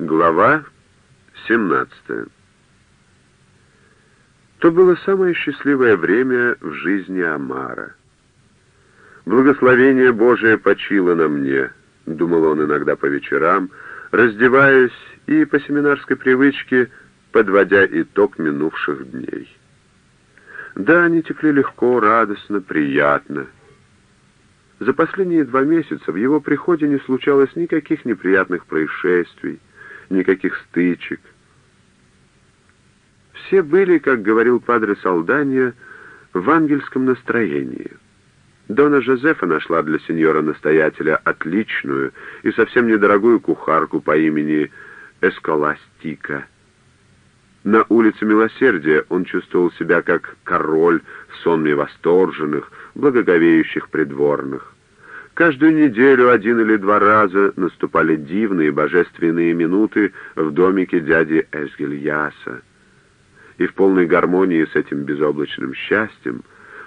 Глава 17 То было самое счастливое время в жизни Амара. «Благословение Божие почило на мне», — думал он иногда по вечерам, раздеваясь и по семинарской привычке подводя итог минувших дней. Да, они текли легко, радостно, приятно. За последние два месяца в его приходе не случалось никаких неприятных происшествий, никаких стычек. Все были, как говорил падре Салдания, в ангельском настроении. Дона Жозефа нашла для сеньора-настоятеля отличную и совсем недорогую кухарку по имени Эсколастика. На улице Милосердия он чувствовал себя как король в сонме восторженных, благоговеющих придворных. Каждую неделю один или два раза наступали дивные божественные минуты в домике дяди Эсгельяса. И в полной гармонии с этим безоблачным счастьем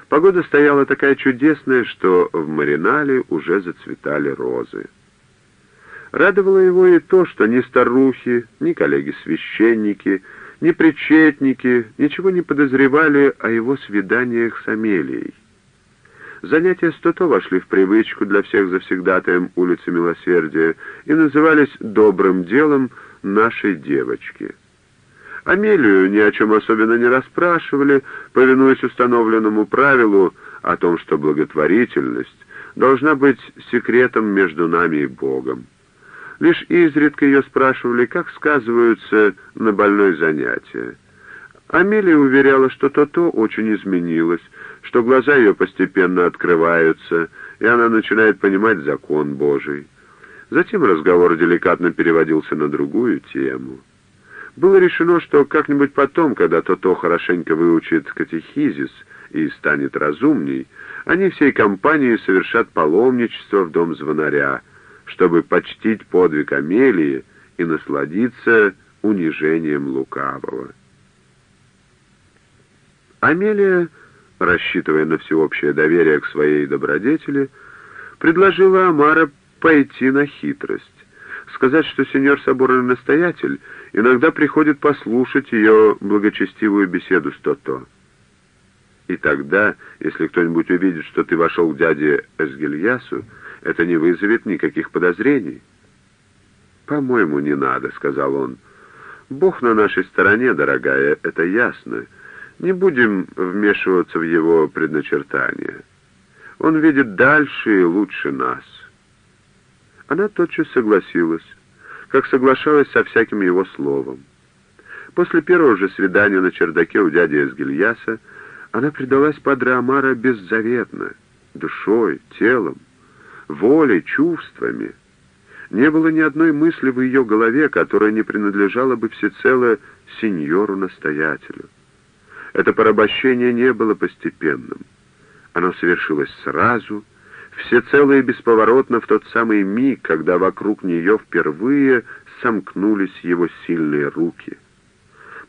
погода стояла такая чудесная, что в Маринале уже зацветали розы. Радовало его и то, что ни старухи, ни коллеги-священники, ни причетники ничего не подозревали о его свиданиях с Амелией. Занятия стото вошли в привычку для всех завсегдатаем улицы Милосердия и назывались «добрым делом нашей девочки». Амелию ни о чем особенно не расспрашивали, повинуясь установленному правилу о том, что благотворительность должна быть секретом между нами и Богом. Лишь изредка ее спрашивали, как сказываются на больной занятия. Амелия уверяла, что то-то очень изменилось, что глаза ее постепенно открываются, и она начинает понимать закон Божий. Затем разговор деликатно переводился на другую тему. Было решено, что как-нибудь потом, когда то-то хорошенько выучит катехизис и станет разумней, они всей компанией совершат паломничество в дом звонаря, чтобы почтить подвиг Амелии и насладиться унижением лукавого. Амелия рассчитывая на всеобщее доверие к своей добродетели, предложила Амара пойти на хитрость, сказать, что сеньор соборный настоятель иногда приходит послушать ее благочестивую беседу с То-То. И тогда, если кто-нибудь увидит, что ты вошел к дяде Эсгильясу, это не вызовет никаких подозрений. «По-моему, не надо», — сказал он. «Бог на нашей стороне, дорогая, это ясно». Не будем вмешиваться в его предначертания. Он видит дальше и лучше нас. Она тотчас согласилась, как соглашалась со всяким его словом. После первого же свидания на чердаке у дяди Эсгильяса она предалась Падре Амара беззаветно, душой, телом, волей, чувствами. Не было ни одной мысли в ее голове, которая не принадлежала бы всецело сеньору-настоятелю. Это порабощение не было постепенным. Оно совершилось сразу, всецело и бесповоротно в тот самый миг, когда вокруг нее впервые сомкнулись его сильные руки.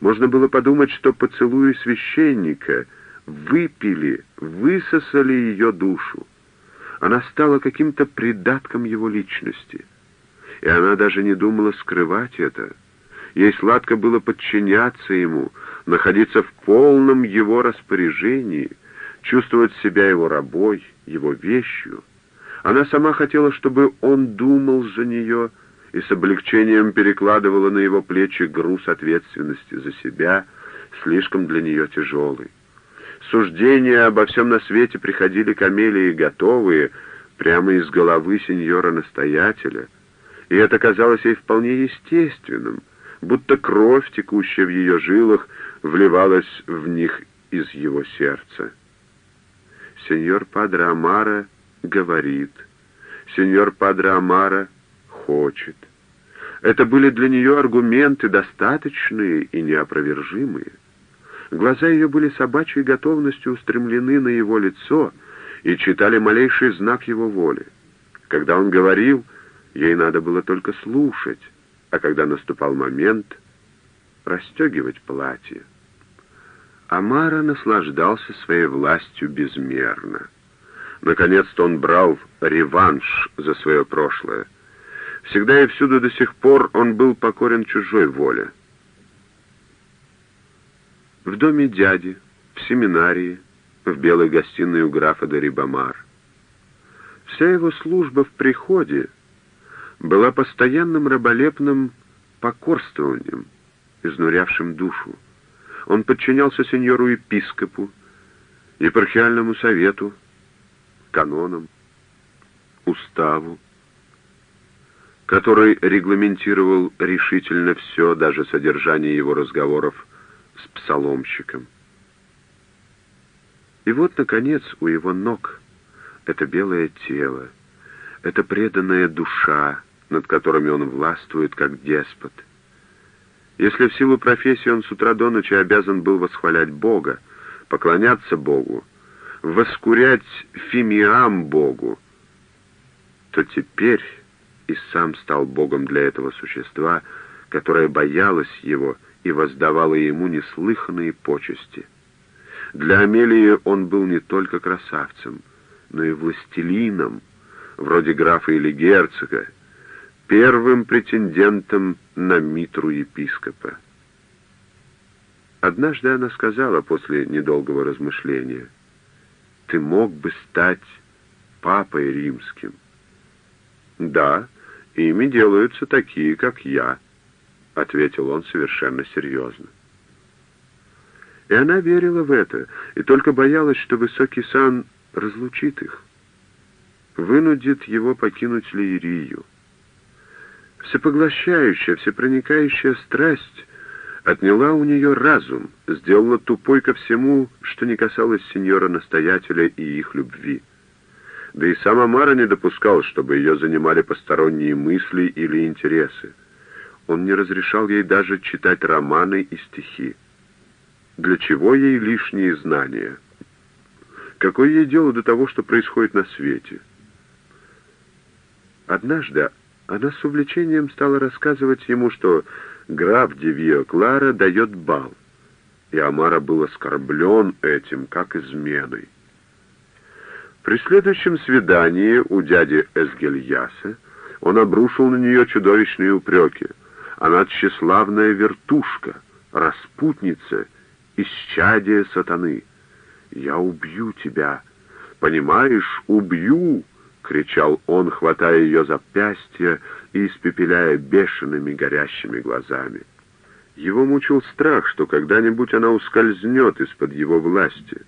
Можно было подумать, что поцелуи священника выпили, высосали ее душу. Она стала каким-то придатком его личности. И она даже не думала скрывать это. Ей сладко было подчиняться ему, находиться в полном его распоряжении, чувствовать себя его рабой, его вещью. Она сама хотела, чтобы он думал за нее и с облегчением перекладывала на его плечи груз ответственности за себя, слишком для нее тяжелый. Суждения обо всем на свете приходили к Амелии готовые, прямо из головы сеньора-настоятеля, и это казалось ей вполне естественным, будто кровь, текущая в ее жилах, вливалась в них из его сердца. Сеньор Падре Амара говорит, сеньор Падре Амара хочет. Это были для нее аргументы достаточные и неопровержимые. Глаза ее были собачьей готовностью устремлены на его лицо и читали малейший знак его воли. Когда он говорил, ей надо было только слушать, а когда наступал момент, расстегивать платье. Амара наслаждался своей властью безмерно. Наконец-то он брал реванш за свое прошлое. Всегда и всюду до сих пор он был покорен чужой воле. В доме дяди, в семинарии, в белой гостиной у графа де Рибамар. Вся его служба в приходе была постоянным раболепным покорствованием, изнурявшим душу. Он подчинялся сеньору-епископу, епархиальному совету, канонам, уставу, который регламентировал решительно все, даже содержание его разговоров с псаломщиком. И вот, наконец, у его ног это белое тело, это преданная душа, над которыми он властвует как деспот. Если в силу профессии он с утра до ночи обязан был восхвалять Бога, поклоняться Богу, воскурять фимиам Богу, то теперь и сам стал Богом для этого существа, которое боялось его и воздавало ему неслыханные почести. Для Амелии он был не только красавцем, но и властелином, вроде графа или герцога, первым претендентом на митру епископа. Однажды она сказала после недолгого размышления, «Ты мог бы стать папой римским». «Да, ими делаются такие, как я», — ответил он совершенно серьезно. И она верила в это, и только боялась, что высокий сан разлучит их, вынудит его покинуть Лиерию. Всепоглощающая, всепроникающая страсть отняла у нее разум, сделала тупой ко всему, что не касалось сеньора-настоятеля и их любви. Да и сам Амара не допускал, чтобы ее занимали посторонние мысли или интересы. Он не разрешал ей даже читать романы и стихи. Для чего ей лишние знания? Какое ей дело до того, что происходит на свете? Однажды она с увлечением стала рассказывать ему, что граф Девио Клара дает бал, и Амара был оскорблен этим, как изменой. При следующем свидании у дяди Эсгельяса он обрушил на нее чудовищные упреки. Она тщеславная вертушка, распутница, исчадие сатаны. «Я убью тебя! Понимаешь, убью!» — кричал он, хватая ее за запястье и испепеляя бешеными горящими глазами. Его мучил страх, что когда-нибудь она ускользнет из-под его власти,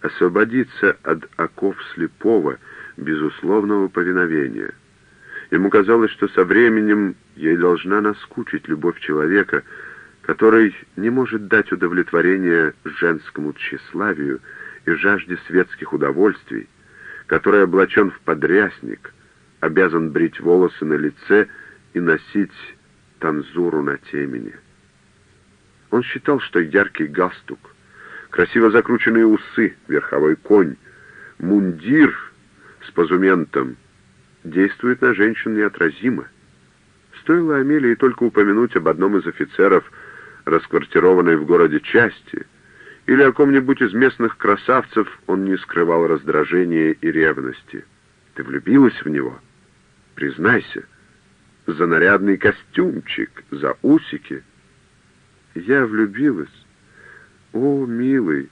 освободится от оков слепого, безусловного повиновения. Ему казалось, что со временем ей должна наскучить любовь человека, который не может дать удовлетворения женскому тщеславию и жажде светских удовольствий, который облачен в подрясник, обязан брить волосы на лице и носить танзуру на темени. Он считал, что яркий галстук, красиво закрученные усы, верховой конь, мундир с позументом действует на женщин неотразимо. Стоило Амелии только упомянуть об одном из офицеров, расквартированной в городе части, или о ком-нибудь из местных красавцев он не скрывал раздражения и ревности. Ты влюбилась в него? Признайся. За нарядный костюмчик, за усики. Я влюбилась. О, милый,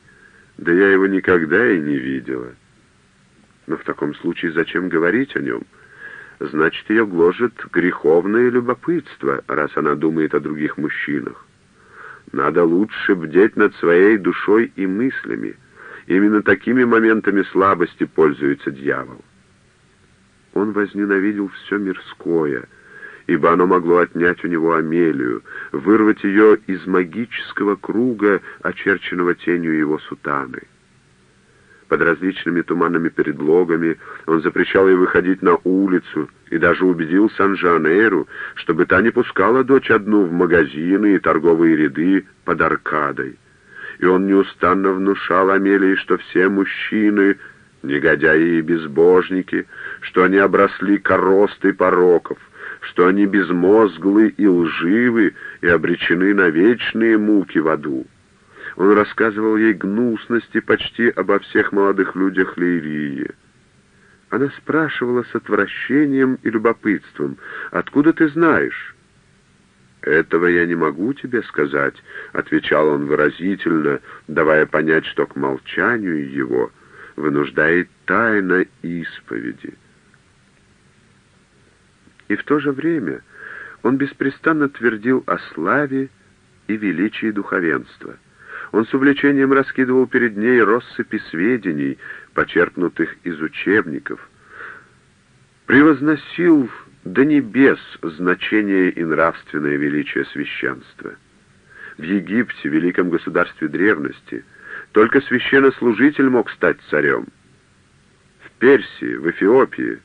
да я его никогда и не видела. Но в таком случае зачем говорить о нем? Значит, ее гложет греховное любопытство, раз она думает о других мужчинах. Надо лучше бдеть над своей душой и мыслями. Именно такими моментами слабости пользуется дьявол. Он возненавидел все мирское, ибо оно могло отнять у него Амелию, вырвать ее из магического круга, очерченного тенью его сутаны. Под различными туманными предлогами он запрещал ей выходить на улицу и даже убедил Сан-Жанейру, чтобы та не пускала дочь одну в магазины и торговые ряды под аркадой. И он неустанно внушал Амелии, что все мужчины — негодяи и безбожники, что они обросли коростой пороков, что они безмозглы и лживы и обречены на вечные муки в аду. Он рассказывал ей гнусности почти обо всех молодых людях Лирии. Она спрашивала с отвращением и любопытством, «Откуда ты знаешь?» «Этого я не могу тебе сказать», — отвечал он выразительно, давая понять, что к молчанию его вынуждает тайна исповеди. И в то же время он беспрестанно твердил о славе и величии духовенства. Он с увлечением раскидывал перед ней россыпи сведений, почерпнутых из учебников, превозносил до небес значение и нравственное величие священства. В Египте, великом государстве древности, только священнослужитель мог стать царем. В Персии, в Эфиопии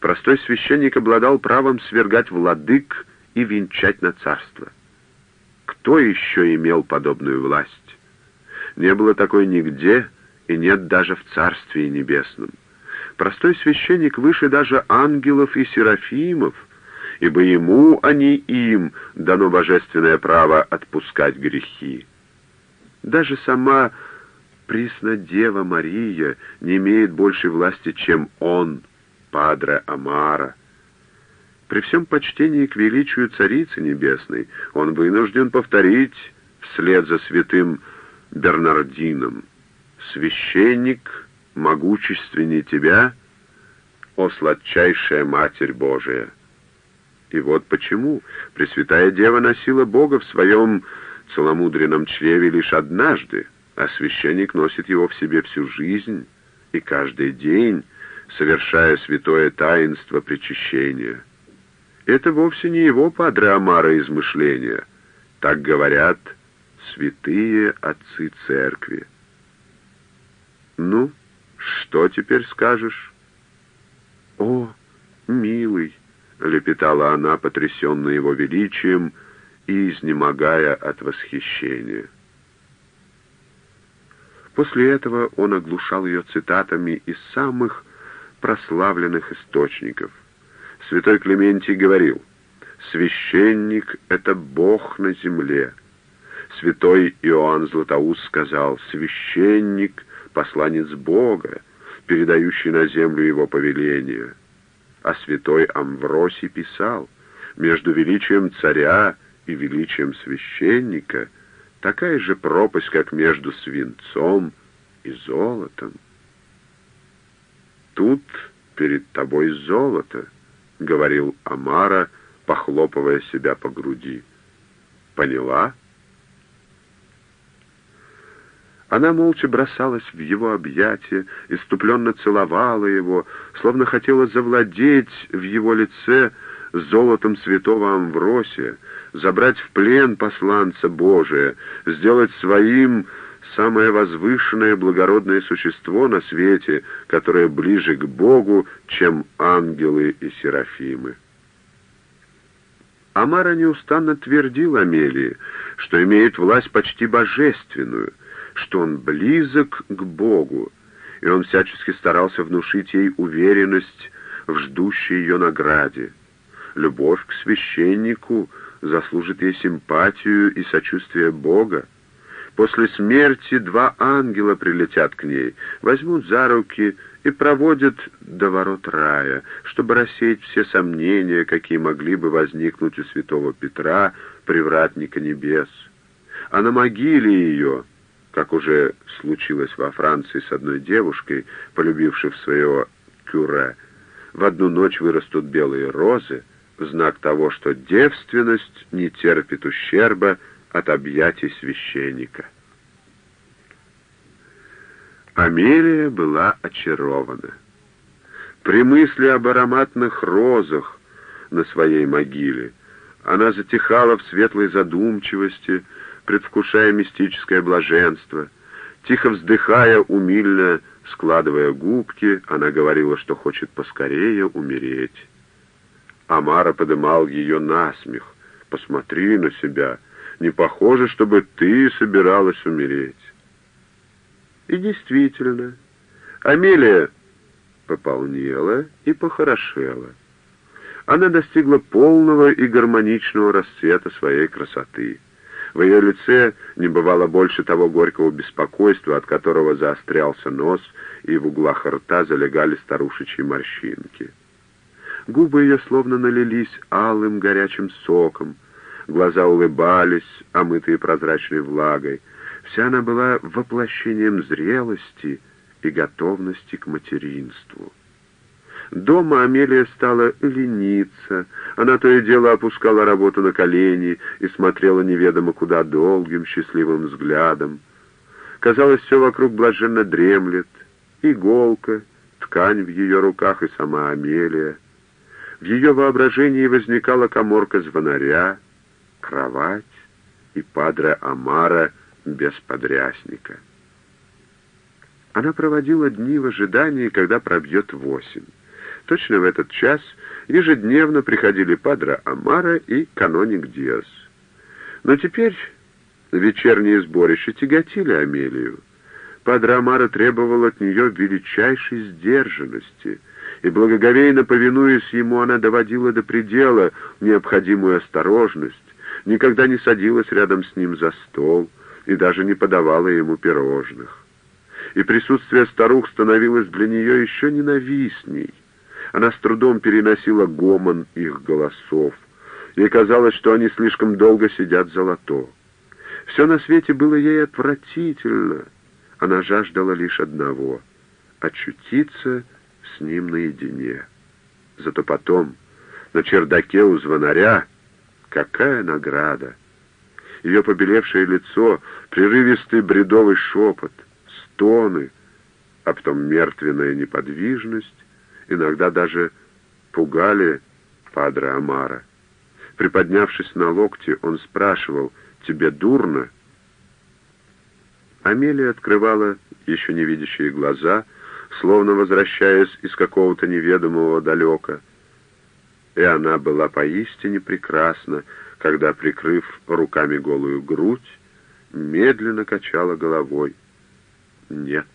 простой священник обладал правом свергать владык и венчать на царство. Кто еще имел подобную власть? Не было такой нигде и нет даже в Царстве Небесном. Простой священник выше даже ангелов и серафимов, ибо ему, а не им, дано божественное право отпускать грехи. Даже сама Преснодева Мария не имеет большей власти, чем он, Падре Амара. При всем почтении к величию Царицы Небесной он вынужден повторить вслед за святым Бернардином. «Священник могущественнее тебя, о сладчайшая Матерь Божия!» И вот почему Пресвятая Дева носила Бога в своем целомудренном чреве лишь однажды, а священник носит его в себе всю жизнь и каждый день, совершая святое таинство причащения. Это вовсе не его падре Амара измышления. Так говорят святые отцы церкви. «Ну, что теперь скажешь?» «О, милый!» — лепетала она, потрясенная его величием и изнемогая от восхищения. После этого он оглушал ее цитатами из самых прославленных источников. Святой Клементий говорил, «Священник — это Бог на земле». Святой Иоанн Златоуст сказал, «Священник — посланец Бога, передающий на землю его повеление». А святой Амвросий писал, «Между величием царя и величием священника такая же пропасть, как между свинцом и золотом». «Тут перед тобой золото», — говорил Амара, похлопывая себя по груди. «Поняла?» Она молча бросалась в его объятия, иступленно целовала его, словно хотела завладеть в его лице золотом святого Амвросия, забрать в плен посланца Божия, сделать своим самое возвышенное благородное существо на свете, которое ближе к Богу, чем ангелы и серафимы. Амара неустанно твердил Амелии, что имеет власть почти божественную, что он близок к Богу, и он всячески старался внушить ей уверенность в ждущей ее награде. Любовь к священнику заслужит ей симпатию и сочувствие Бога. После смерти два ангела прилетят к ней, возьмут за руки и проводят до ворот рая, чтобы рассеять все сомнения, какие могли бы возникнуть у святого Петра, привратника небес. А на могиле ее, как уже случилось во Франции с одной девушкой, полюбившей своего кюре, в одну ночь вырастут белые розы, знак того, что девственность не терпит ущерба, от объятий священника. Амелия была очарована. При мысли об ароматных розах на своей могиле она затихала в светлой задумчивости, предвкушая мистическое блаженство. Тихо вздыхая, умильно складывая губки, она говорила, что хочет поскорее умереть. Амара подымал ее на смех. «Посмотри на себя!» Не похоже, чтобы ты собиралась умереть. И действительно, Амелия пополнела и похорошела. Она достигла полного и гармоничного расцвета своей красоты. В ее лице не бывало больше того горького беспокойства, от которого заострялся нос, и в углах рта залегали старушечьи морщинки. Губы ее словно налились алым горячим соком, глаза улыбались, омытые прозрачной влагой. Вся она была воплощением зрелости и готовности к материнству. Дома Амелия стала лениться. Она то и дело опускала работу на колени и смотрела неведомо куда долгим, счастливым взглядом. Казалось, все вокруг блаженно дремлет. Иголка, ткань в ее руках и сама Амелия. В ее воображении возникала коморка звонаря, кровать и падре Амара без подрясника. Она проводила дни в ожидании, когда пробьет восемь. Точно в этот час ежедневно приходили Падре Амара и каноник Диас. Но теперь вечерние сборища тяготили Амелию. Падре Амара требовал от нее величайшей сдержанности, и, благоговейно повинуясь ему, она доводила до предела необходимую осторожность, никогда не садилась рядом с ним за стол и даже не подавала ему пирожных. И присутствие старух становилось для нее еще ненавистней. Она с трудом переносила гомон их голосов. Ей казалось, что они слишком долго сидят за лото. Все на свете было ей отвратительно. Она жаждала лишь одного — очутиться с ним наедине. Зато потом, на чердаке у звонаря, какая награда! Ее побелевшее лицо, прерывистый бредовый шепот, стоны, а потом мертвенная неподвижность, иногда даже пугали Падре Амара. Приподнявшись на локте, он спрашивал, «Тебе дурно?» Амелия открывала еще невидящие глаза, словно возвращаясь из какого-то неведомого далека. И она была поистине прекрасна, когда, прикрыв руками голую грудь, медленно качала головой. «Нет».